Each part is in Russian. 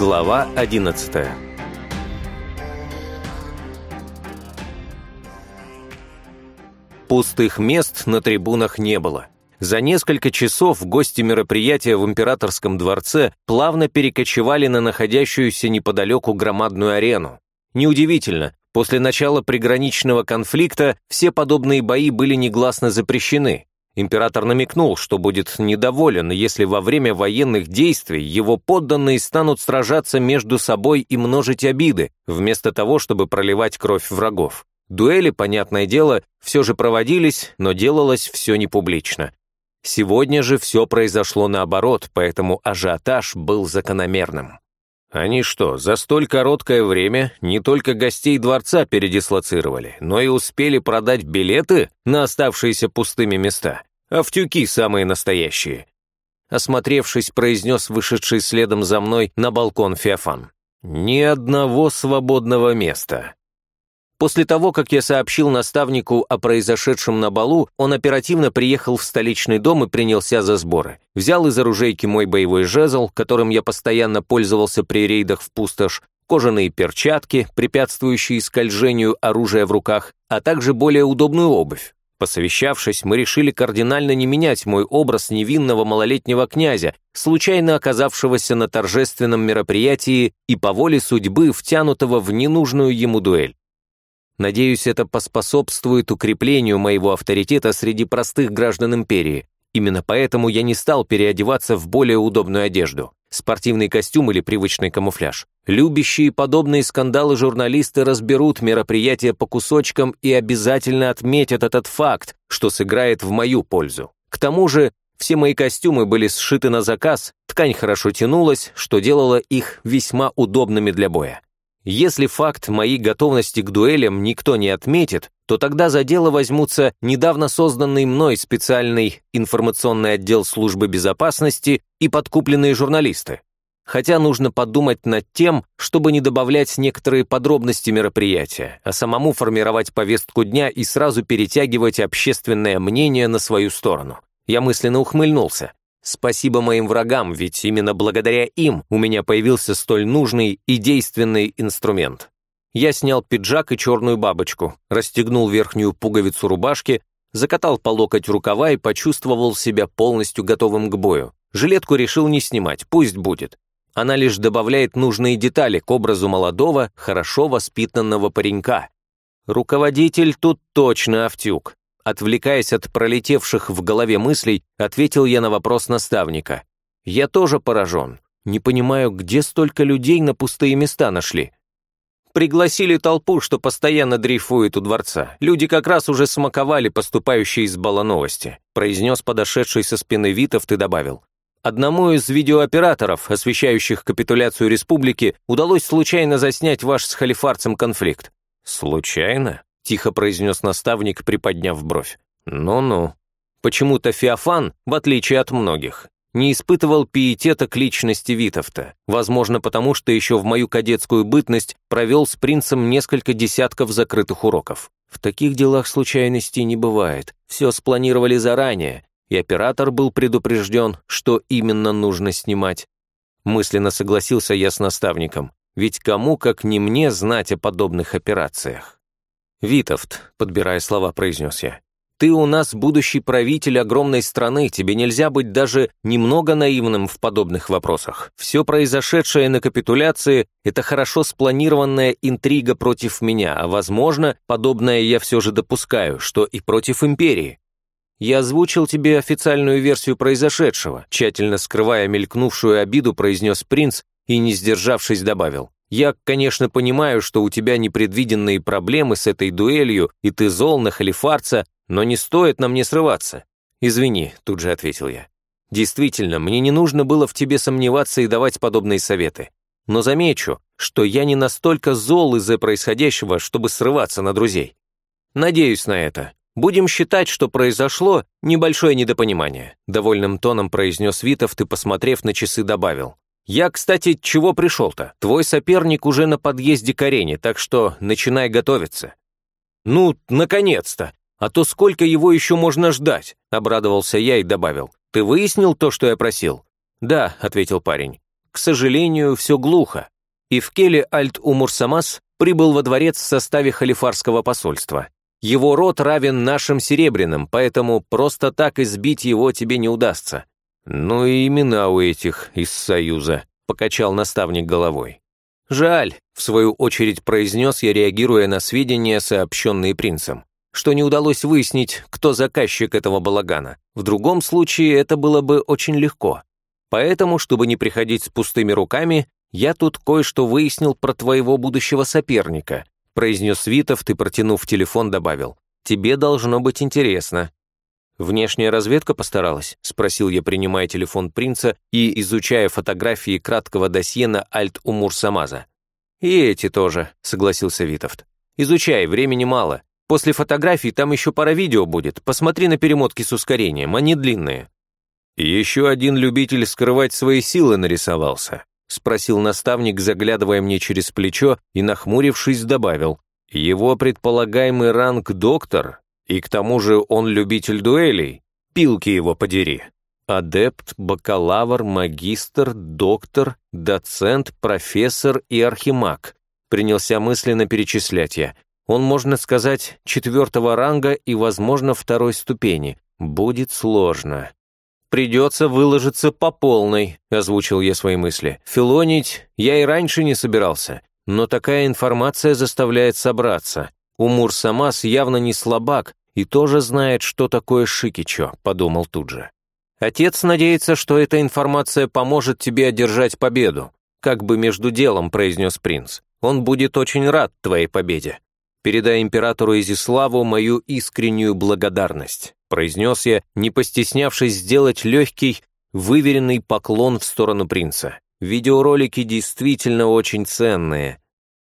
Глава 11 Пустых мест на трибунах не было. За несколько часов гости мероприятия в императорском дворце плавно перекочевали на находящуюся неподалеку громадную арену. Неудивительно, после начала приграничного конфликта все подобные бои были негласно запрещены. Император намекнул, что будет недоволен, если во время военных действий его подданные станут сражаться между собой и множить обиды, вместо того, чтобы проливать кровь врагов. Дуэли, понятное дело, все же проводились, но делалось все не публично. Сегодня же все произошло наоборот, поэтому ажиотаж был закономерным. Они что, за столь короткое время не только гостей дворца передислоцировали, но и успели продать билеты на оставшиеся пустыми места? Автюки самые настоящие. Осмотревшись, произнес вышедший следом за мной на балкон Феофан. Ни одного свободного места. После того, как я сообщил наставнику о произошедшем на балу, он оперативно приехал в столичный дом и принялся за сборы. Взял из оружейки мой боевой жезл, которым я постоянно пользовался при рейдах в пустошь, кожаные перчатки, препятствующие скольжению оружия в руках, а также более удобную обувь. Посовещавшись, мы решили кардинально не менять мой образ невинного малолетнего князя, случайно оказавшегося на торжественном мероприятии и по воле судьбы втянутого в ненужную ему дуэль. Надеюсь, это поспособствует укреплению моего авторитета среди простых граждан империи. Именно поэтому я не стал переодеваться в более удобную одежду. Спортивный костюм или привычный камуфляж. Любящие подобные скандалы журналисты разберут мероприятие по кусочкам и обязательно отметят этот факт, что сыграет в мою пользу. К тому же, все мои костюмы были сшиты на заказ, ткань хорошо тянулась, что делало их весьма удобными для боя. Если факт моей готовности к дуэлям никто не отметит, то тогда за дело возьмутся недавно созданный мной специальный информационный отдел службы безопасности и подкупленные журналисты. Хотя нужно подумать над тем, чтобы не добавлять некоторые подробности мероприятия, а самому формировать повестку дня и сразу перетягивать общественное мнение на свою сторону. Я мысленно ухмыльнулся. Спасибо моим врагам, ведь именно благодаря им у меня появился столь нужный и действенный инструмент. Я снял пиджак и черную бабочку, расстегнул верхнюю пуговицу рубашки, закатал по локоть рукава и почувствовал себя полностью готовым к бою. Жилетку решил не снимать, пусть будет. Она лишь добавляет нужные детали к образу молодого, хорошо воспитанного паренька. Руководитель тут точно Автюк. Отвлекаясь от пролетевших в голове мыслей, ответил я на вопрос наставника. «Я тоже поражен. Не понимаю, где столько людей на пустые места нашли?» Пригласили толпу, что постоянно дрейфует у дворца. Люди как раз уже смаковали поступающие из бала новости, произнес подошедший со спины Витов и добавил. Одному из видеооператоров, освещающих капитуляцию республики, удалось случайно заснять ваш с халифарцем конфликт. Случайно? — тихо произнес наставник, приподняв бровь. «Ну-ну». Почему-то Феофан, в отличие от многих, не испытывал пиетета к личности Витовта, возможно, потому что еще в мою кадетскую бытность провел с принцем несколько десятков закрытых уроков. В таких делах случайностей не бывает, все спланировали заранее, и оператор был предупрежден, что именно нужно снимать. Мысленно согласился я с наставником, ведь кому, как не мне, знать о подобных операциях. «Витовт», — подбирая слова, произнес я, «ты у нас будущий правитель огромной страны, тебе нельзя быть даже немного наивным в подобных вопросах. Все произошедшее на капитуляции — это хорошо спланированная интрига против меня, а, возможно, подобное я все же допускаю, что и против империи. Я озвучил тебе официальную версию произошедшего», тщательно скрывая мелькнувшую обиду, произнес принц и, не сдержавшись, добавил. Я, конечно, понимаю, что у тебя непредвиденные проблемы с этой дуэлью, и ты зол на халифарца, но не стоит на мне срываться. Извини, тут же ответил я. Действительно, мне не нужно было в тебе сомневаться и давать подобные советы. Но замечу, что я не настолько зол из-за происходящего, чтобы срываться на друзей. Надеюсь на это. Будем считать, что произошло небольшое недопонимание. Довольным тоном произнес Витов, и, посмотрев на часы, добавил. «Я, кстати, чего пришел-то? Твой соперник уже на подъезде к арене, так что начинай готовиться». «Ну, наконец-то! А то сколько его еще можно ждать?» — обрадовался я и добавил. «Ты выяснил то, что я просил?» «Да», — ответил парень. к сожалению, все глухо. И в Келе Альт-Умурсамас прибыл во дворец в составе халифарского посольства. Его род равен нашим серебряным, поэтому просто так избить его тебе не удастся. Ну и имена у этих из Союза, покачал наставник головой. Жаль, в свою очередь произнес я, реагируя на сведения, сообщенные принцем, что не удалось выяснить, кто заказчик этого балагана. В другом случае это было бы очень легко. Поэтому, чтобы не приходить с пустыми руками, я тут кое-что выяснил про твоего будущего соперника, произнес Витов и, протянув телефон, добавил. Тебе должно быть интересно. «Внешняя разведка постаралась?» — спросил я, принимая телефон принца и изучая фотографии краткого досье на Альт-Умур Самаза. «И эти тоже», — согласился Витовт. «Изучай, времени мало. После фотографий там еще пара видео будет. Посмотри на перемотки с ускорением, они длинные». «Еще один любитель скрывать свои силы нарисовался», — спросил наставник, заглядывая мне через плечо и, нахмурившись, добавил. «Его предполагаемый ранг доктор и к тому же он любитель дуэлей. Пилки его подери. Адепт, бакалавр, магистр, доктор, доцент, профессор и архимаг. Принялся мысленно перечислять я. Он, можно сказать, четвертого ранга и, возможно, второй ступени. Будет сложно. «Придется выложиться по полной», — озвучил я свои мысли. «Филонить я и раньше не собирался, но такая информация заставляет собраться. Умур Самас явно не слабак, и тоже знает, что такое Шикичо», — подумал тут же. «Отец надеется, что эта информация поможет тебе одержать победу», как бы между делом произнес принц. «Он будет очень рад твоей победе. Передай императору Изиславу мою искреннюю благодарность», произнес я, не постеснявшись сделать легкий, выверенный поклон в сторону принца. Видеоролики действительно очень ценные,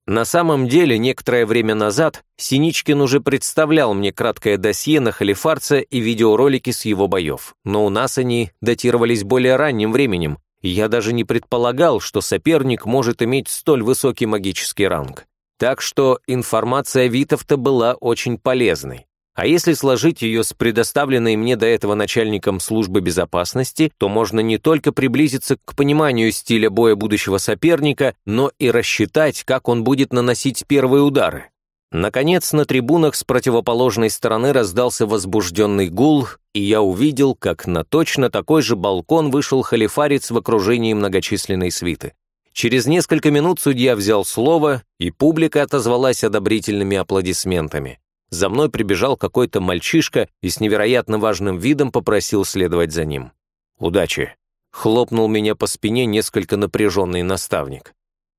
на самом деле, некоторое время назад Синичкин уже представлял мне краткое досье на Халифарца и видеоролики с его боев, но у нас они датировались более ранним временем, и я даже не предполагал, что соперник может иметь столь высокий магический ранг. Так что информация Витовта была очень полезной. А если сложить ее с предоставленной мне до этого начальником службы безопасности, то можно не только приблизиться к пониманию стиля боя будущего соперника, но и рассчитать, как он будет наносить первые удары. Наконец, на трибунах с противоположной стороны раздался возбужденный гул, и я увидел, как на точно такой же балкон вышел халифарец в окружении многочисленной свиты. Через несколько минут судья взял слово, и публика отозвалась одобрительными аплодисментами. За мной прибежал какой-то мальчишка и с невероятно важным видом попросил следовать за ним. «Удачи!» — хлопнул меня по спине несколько напряженный наставник.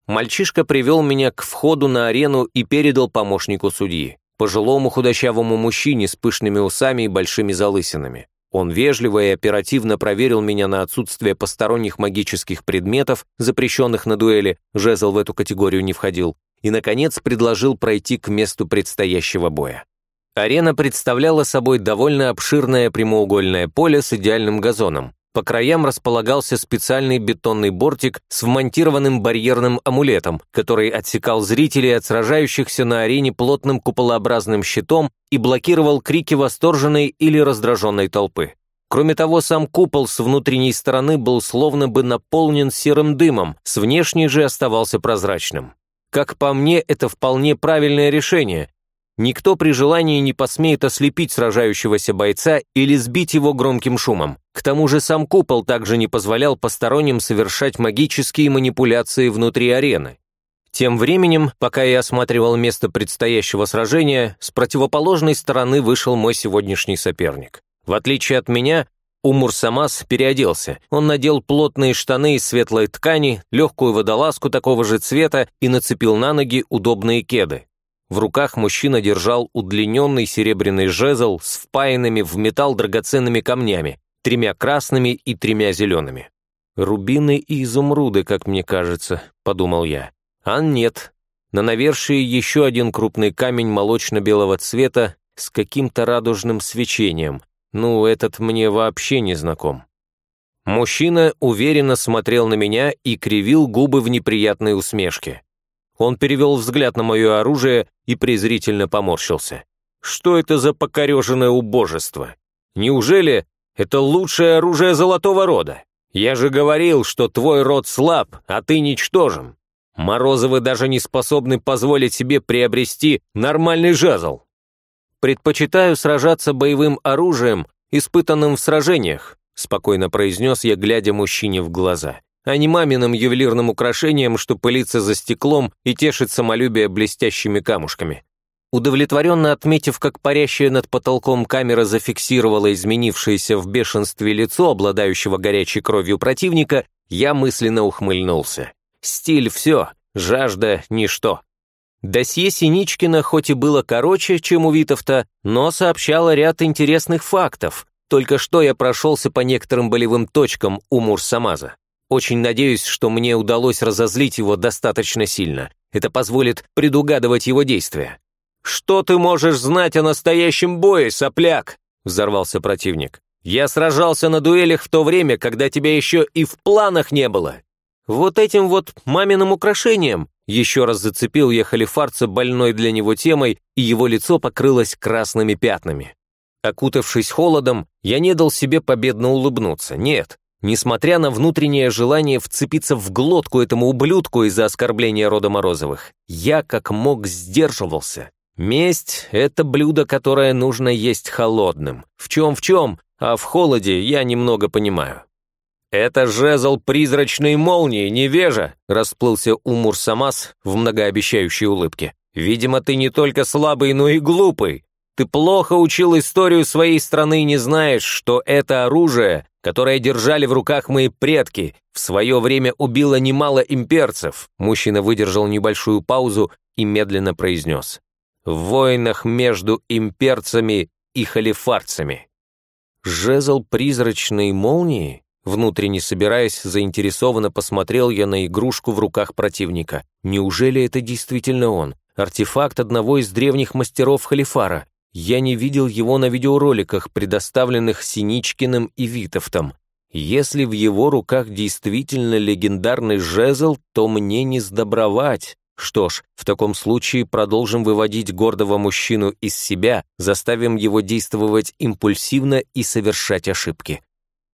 Мальчишка привел меня к входу на арену и передал помощнику судьи, пожилому худощавому мужчине с пышными усами и большими залысинами. Он вежливо и оперативно проверил меня на отсутствие посторонних магических предметов, запрещенных на дуэли, жезл в эту категорию не входил, и, наконец, предложил пройти к месту предстоящего боя. Арена представляла собой довольно обширное прямоугольное поле с идеальным газоном. По краям располагался специальный бетонный бортик с вмонтированным барьерным амулетом, который отсекал зрителей от сражающихся на арене плотным куполообразным щитом и блокировал крики восторженной или раздраженной толпы. Кроме того, сам купол с внутренней стороны был словно бы наполнен серым дымом, с внешней же оставался прозрачным. Как по мне, это вполне правильное решение. Никто при желании не посмеет ослепить сражающегося бойца или сбить его громким шумом. К тому же сам купол также не позволял посторонним совершать магические манипуляции внутри арены. Тем временем, пока я осматривал место предстоящего сражения, с противоположной стороны вышел мой сегодняшний соперник. В отличие от меня, Умур Самас переоделся. Он надел плотные штаны из светлой ткани, легкую водолазку такого же цвета и нацепил на ноги удобные кеды. В руках мужчина держал удлиненный серебряный жезл с впаянными в металл драгоценными камнями, тремя красными и тремя зелеными. «Рубины и изумруды, как мне кажется», — подумал я. А нет. На навершии еще один крупный камень молочно-белого цвета с каким-то радужным свечением, ну, этот мне вообще не знаком. Мужчина уверенно смотрел на меня и кривил губы в неприятной усмешке. Он перевел взгляд на мое оружие и презрительно поморщился. Что это за покореженное убожество? Неужели это лучшее оружие золотого рода? Я же говорил, что твой род слаб, а ты ничтожен. Морозовы даже не способны позволить себе приобрести нормальный жезл. Предпочитаю сражаться боевым оружием, испытанным в сражениях, спокойно произнес я, глядя мужчине в глаза, а не маминым ювелирным украшением, что пылится за стеклом и тешит самолюбие блестящими камушками. Удовлетворенно отметив, как парящая над потолком камера зафиксировала изменившееся в бешенстве лицо обладающего горячей кровью противника, я мысленно ухмыльнулся. Стиль — все, жажда — ничто. Досье Синичкина хоть и было короче, чем у Витовта, но сообщало ряд интересных фактов. Только что я прошелся по некоторым болевым точкам у Мурсамаза. Очень надеюсь, что мне удалось разозлить его достаточно сильно. Это позволит предугадывать его действия. «Что ты можешь знать о настоящем бое, сопляк?» — взорвался противник. «Я сражался на дуэлях в то время, когда тебя еще и в планах не было. Вот этим вот маминым украшением еще раз зацепил я халифарца больной для него темой, и его лицо покрылось красными пятнами. Окутавшись холодом, я не дал себе победно улыбнуться. Нет, несмотря на внутреннее желание вцепиться в глотку этому ублюдку из-за оскорбления рода Морозовых, я как мог сдерживался. Месть — это блюдо, которое нужно есть холодным. В чем-в чем, а в холоде я немного понимаю. «Это жезл призрачной молнии, невежа!» — расплылся Умур Самас в многообещающей улыбке. «Видимо, ты не только слабый, но и глупый. Ты плохо учил историю своей страны и не знаешь, что это оружие, которое держали в руках мои предки, в свое время убило немало имперцев». Мужчина выдержал небольшую паузу и медленно произнес в войнах между имперцами и халифарцами. Жезл призрачной молнии, внутренне собираясь, заинтересованно посмотрел я на игрушку в руках противника. Неужели это действительно он? Артефакт одного из древних мастеров халифара. Я не видел его на видеороликах, предоставленных Синичкиным и Витовтом. Если в его руках действительно легендарный жезл, то мне не сдобровать. Что ж, в таком случае продолжим выводить гордого мужчину из себя, заставим его действовать импульсивно и совершать ошибки.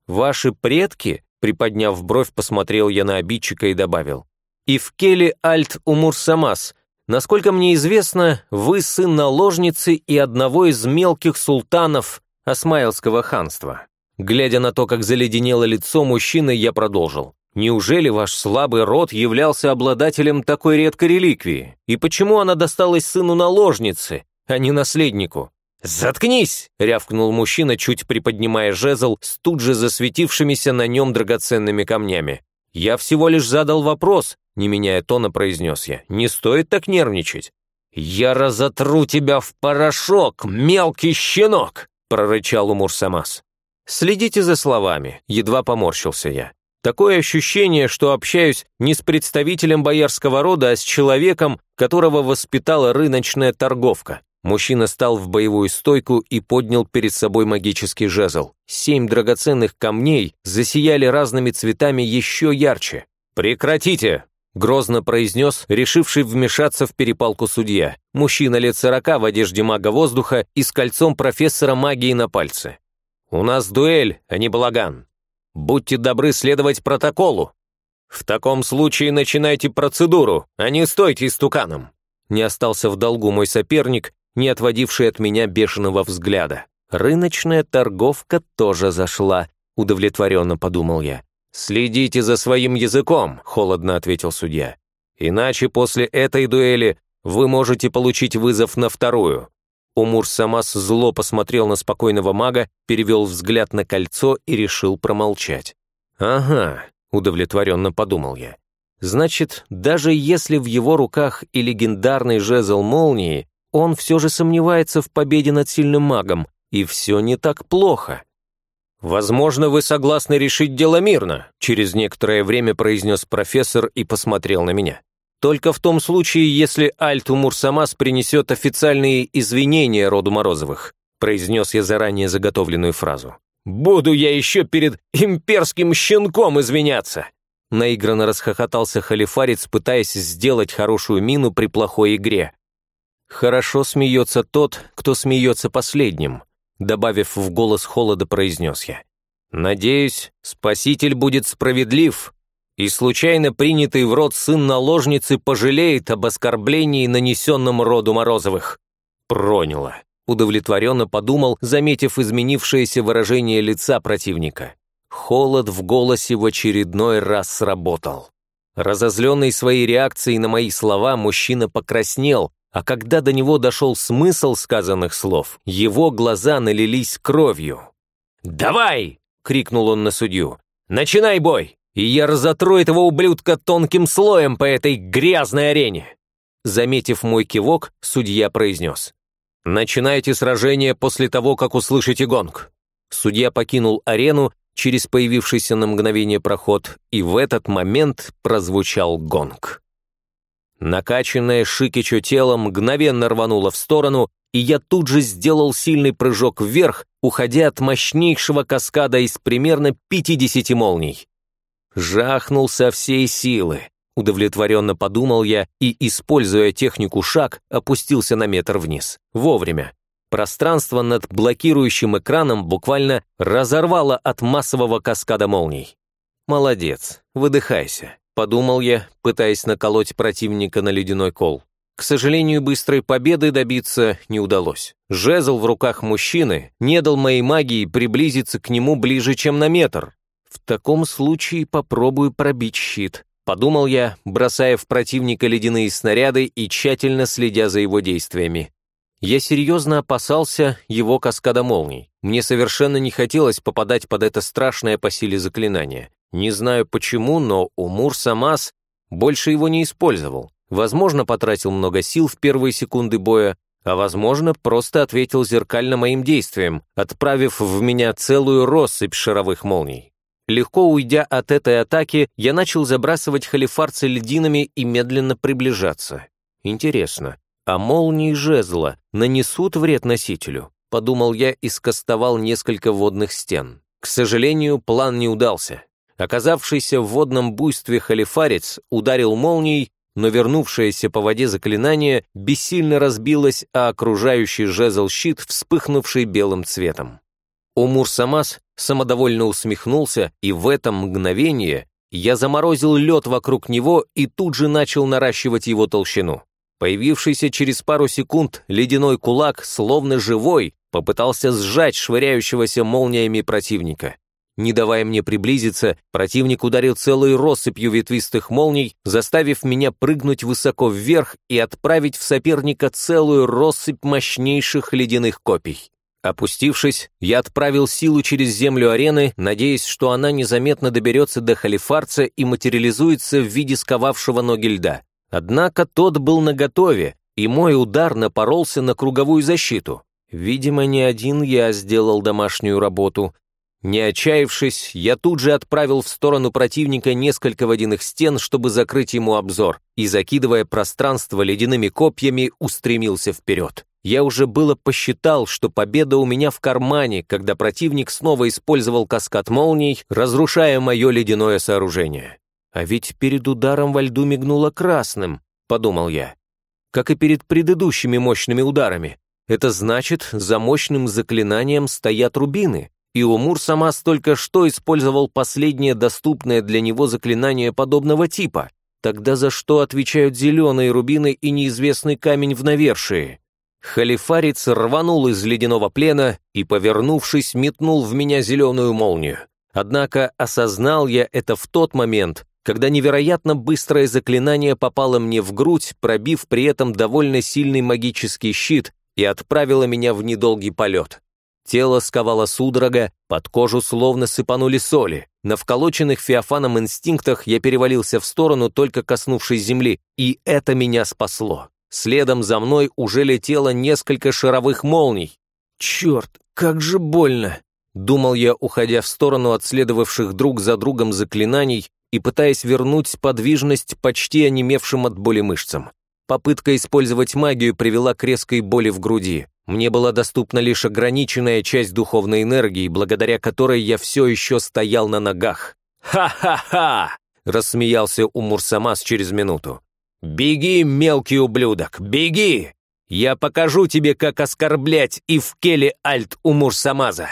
Ваши предки, приподняв бровь, посмотрел я на обидчика и добавил, Ивкели Альт Умурсамас, насколько мне известно, вы сын наложницы и одного из мелких султанов Осмаилского ханства. Глядя на то, как заледенело лицо мужчины, я продолжил. Неужели ваш слабый род являлся обладателем такой редкой реликвии? И почему она досталась сыну наложницы, а не наследнику? «Заткнись!» — рявкнул мужчина, чуть приподнимая жезл с тут же засветившимися на нем драгоценными камнями. «Я всего лишь задал вопрос», — не меняя тона, произнес я. «Не стоит так нервничать». «Я разотру тебя в порошок, мелкий щенок!» — прорычал Умур Самас. «Следите за словами», — едва поморщился я. Такое ощущение, что общаюсь не с представителем боярского рода, а с человеком, которого воспитала рыночная торговка. Мужчина стал в боевую стойку и поднял перед собой магический жезл. Семь драгоценных камней засияли разными цветами еще ярче. «Прекратите!» — грозно произнес, решивший вмешаться в перепалку судья. Мужчина лет сорока в одежде мага воздуха и с кольцом профессора магии на пальце. «У нас дуэль, а не балаган. Будьте добры следовать протоколу. В таком случае начинайте процедуру, а не стойте истуканом. Не остался в долгу мой соперник, не отводивший от меня бешеного взгляда. Рыночная торговка тоже зашла, удовлетворенно подумал я. «Следите за своим языком», — холодно ответил судья. «Иначе после этой дуэли вы можете получить вызов на вторую. Умур Самас зло посмотрел на спокойного мага, перевел взгляд на кольцо и решил промолчать. «Ага», — удовлетворенно подумал я. «Значит, даже если в его руках и легендарный жезл молнии, он все же сомневается в победе над сильным магом, и все не так плохо». «Возможно, вы согласны решить дело мирно», через некоторое время произнес профессор и посмотрел на меня. Только в том случае, если Альту Мурсамас принесет официальные извинения роду Морозовых, произнес я заранее заготовленную фразу. «Буду я еще перед имперским щенком извиняться!» Наигранно расхохотался халифарец, пытаясь сделать хорошую мину при плохой игре. «Хорошо смеется тот, кто смеется последним», добавив в голос холода, произнес я. Надеюсь, Спаситель будет справедлив, и случайно принятый в рот сын наложницы пожалеет об оскорблении, нанесенном роду Морозовых. Проняло. Удовлетворенно подумал, заметив изменившееся выражение лица противника. Холод в голосе в очередной раз сработал. Разозленный своей реакцией на мои слова, мужчина покраснел, а когда до него дошел смысл сказанных слов, его глаза налились кровью. «Давай!» — крикнул он на судью. «Начинай бой, и я разотру этого ублюдка тонким слоем по этой грязной арене!» Заметив мой кивок, судья произнес. «Начинайте сражение после того, как услышите гонг». Судья покинул арену через появившийся на мгновение проход, и в этот момент прозвучал гонг. Накачанное Шикичу тело мгновенно рвануло в сторону, и я тут же сделал сильный прыжок вверх, уходя от мощнейшего каскада из примерно 50 молний. Жахнул со всей силы. Удовлетворенно подумал я и, используя технику шаг, опустился на метр вниз. Вовремя. Пространство над блокирующим экраном буквально разорвало от массового каскада молний. «Молодец, выдыхайся», — подумал я, пытаясь наколоть противника на ледяной кол. К сожалению, быстрой победы добиться не удалось. Жезл в руках мужчины не дал моей магии приблизиться к нему ближе, чем на метр. В таком случае попробую пробить щит. Подумал я, бросая в противника ледяные снаряды и тщательно следя за его действиями. Я серьезно опасался его каскада молний. Мне совершенно не хотелось попадать под это страшное по силе заклинание. Не знаю почему, но Умур Самас больше его не использовал. Возможно, потратил много сил в первые секунды боя, а возможно, просто ответил зеркально моим действиям, отправив в меня целую россыпь шаровых молний. Легко уйдя от этой атаки, я начал забрасывать халифарца льдинами и медленно приближаться. Интересно, а молнии жезла нанесут вред носителю? Подумал я и скостовал несколько водных стен. К сожалению, план не удался. Оказавшийся в водном буйстве халифарец ударил молнией, но вернувшееся по воде заклинание бессильно разбилось, а окружающий жезл щит, вспыхнувший белым цветом. Умур Самас самодовольно усмехнулся, и в это мгновение я заморозил лед вокруг него и тут же начал наращивать его толщину. Появившийся через пару секунд ледяной кулак, словно живой, попытался сжать швыряющегося молниями противника. Не давая мне приблизиться, противник ударил целой россыпью ветвистых молний, заставив меня прыгнуть высоко вверх и отправить в соперника целую россыпь мощнейших ледяных копий. Опустившись, я отправил силу через землю арены, надеясь, что она незаметно доберется до халифарца и материализуется в виде сковавшего ноги льда. Однако тот был наготове, и мой удар напоролся на круговую защиту. Видимо, не один я сделал домашнюю работу. Не отчаявшись, я тут же отправил в сторону противника несколько водяных стен, чтобы закрыть ему обзор, и, закидывая пространство ледяными копьями, устремился вперед. Я уже было посчитал, что победа у меня в кармане, когда противник снова использовал каскад молний, разрушая мое ледяное сооружение. А ведь перед ударом во льду мигнуло красным, подумал я. Как и перед предыдущими мощными ударами. Это значит, за мощным заклинанием стоят рубины. И Умур сама столько что использовал последнее доступное для него заклинание подобного типа. Тогда за что отвечают зеленые рубины и неизвестный камень в навершии? Халифарец рванул из ледяного плена и, повернувшись, метнул в меня зеленую молнию. Однако осознал я это в тот момент, когда невероятно быстрое заклинание попало мне в грудь, пробив при этом довольно сильный магический щит и отправило меня в недолгий полет. Тело сковало судорога, под кожу словно сыпанули соли. На вколоченных феофаном инстинктах я перевалился в сторону, только коснувшись земли, и это меня спасло. Следом за мной уже летело несколько шаровых молний. «Черт, как же больно!» Думал я, уходя в сторону от следовавших друг за другом заклинаний и пытаясь вернуть подвижность почти онемевшим от боли мышцам. Попытка использовать магию привела к резкой боли в груди. Мне была доступна лишь ограниченная часть духовной энергии, благодаря которой я все еще стоял на ногах. «Ха-ха-ха!» — рассмеялся Умурсамас через минуту. «Беги, мелкий ублюдок, беги! Я покажу тебе, как оскорблять и в келе Альт Умур Самаза!»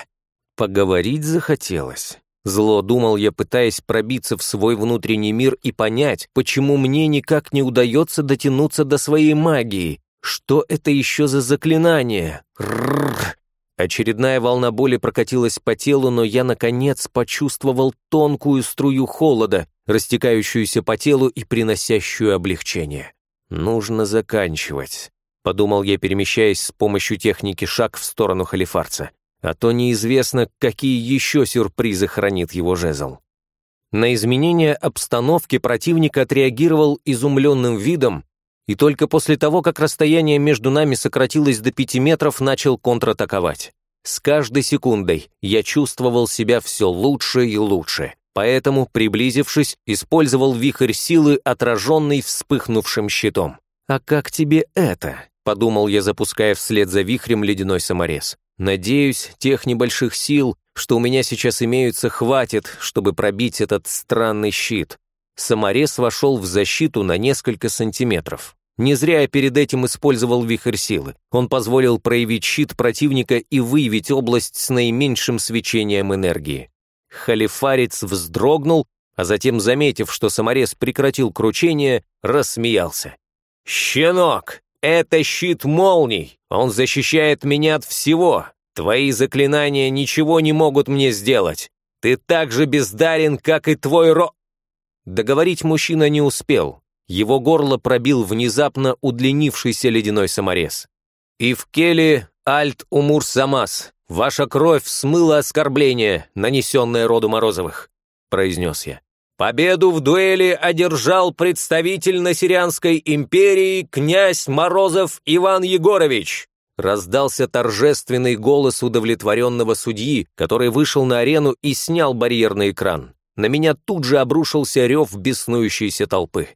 Поговорить захотелось. Зло думал я, пытаясь пробиться в свой внутренний мир и понять, почему мне никак не удается дотянуться до своей магии. Что это еще за заклинание? Рррр. Очередная волна боли прокатилась по телу, но я, наконец, почувствовал тонкую струю холода, растекающуюся по телу и приносящую облегчение. «Нужно заканчивать», — подумал я, перемещаясь с помощью техники шаг в сторону халифарца. А то неизвестно, какие еще сюрпризы хранит его жезл. На изменение обстановки противник отреагировал изумленным видом, и только после того, как расстояние между нами сократилось до пяти метров, начал контратаковать. С каждой секундой я чувствовал себя все лучше и лучше, поэтому, приблизившись, использовал вихрь силы, отраженный вспыхнувшим щитом. «А как тебе это?» — подумал я, запуская вслед за вихрем ледяной саморез. «Надеюсь, тех небольших сил, что у меня сейчас имеются, хватит, чтобы пробить этот странный щит. Саморез вошел в защиту на несколько сантиметров. Не зря я перед этим использовал вихрь силы. Он позволил проявить щит противника и выявить область с наименьшим свечением энергии. Халифарец вздрогнул, а затем, заметив, что саморез прекратил кручение, рассмеялся. «Щенок, это щит молний! Он защищает меня от всего! Твои заклинания ничего не могут мне сделать! Ты так же бездарен, как и твой ро...» Договорить мужчина не успел. Его горло пробил внезапно удлинившийся ледяной саморез. «И в келе Альт Умур Самас, ваша кровь смыла оскорбление, нанесенное роду Морозовых», произнес я. «Победу в дуэли одержал представитель Насирианской империи князь Морозов Иван Егорович!» Раздался торжественный голос удовлетворенного судьи, который вышел на арену и снял барьерный экран на меня тут же обрушился рев беснующейся толпы.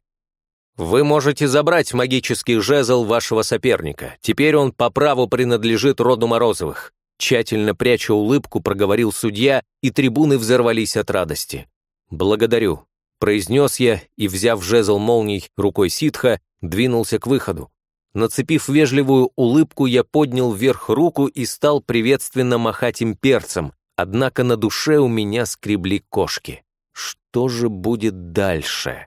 «Вы можете забрать магический жезл вашего соперника. Теперь он по праву принадлежит роду Морозовых». Тщательно пряча улыбку, проговорил судья, и трибуны взорвались от радости. «Благодарю», — произнес я и, взяв жезл молний рукой ситха, двинулся к выходу. Нацепив вежливую улыбку, я поднял вверх руку и стал приветственно махать им перцем, однако на душе у меня скребли кошки. Что же будет дальше?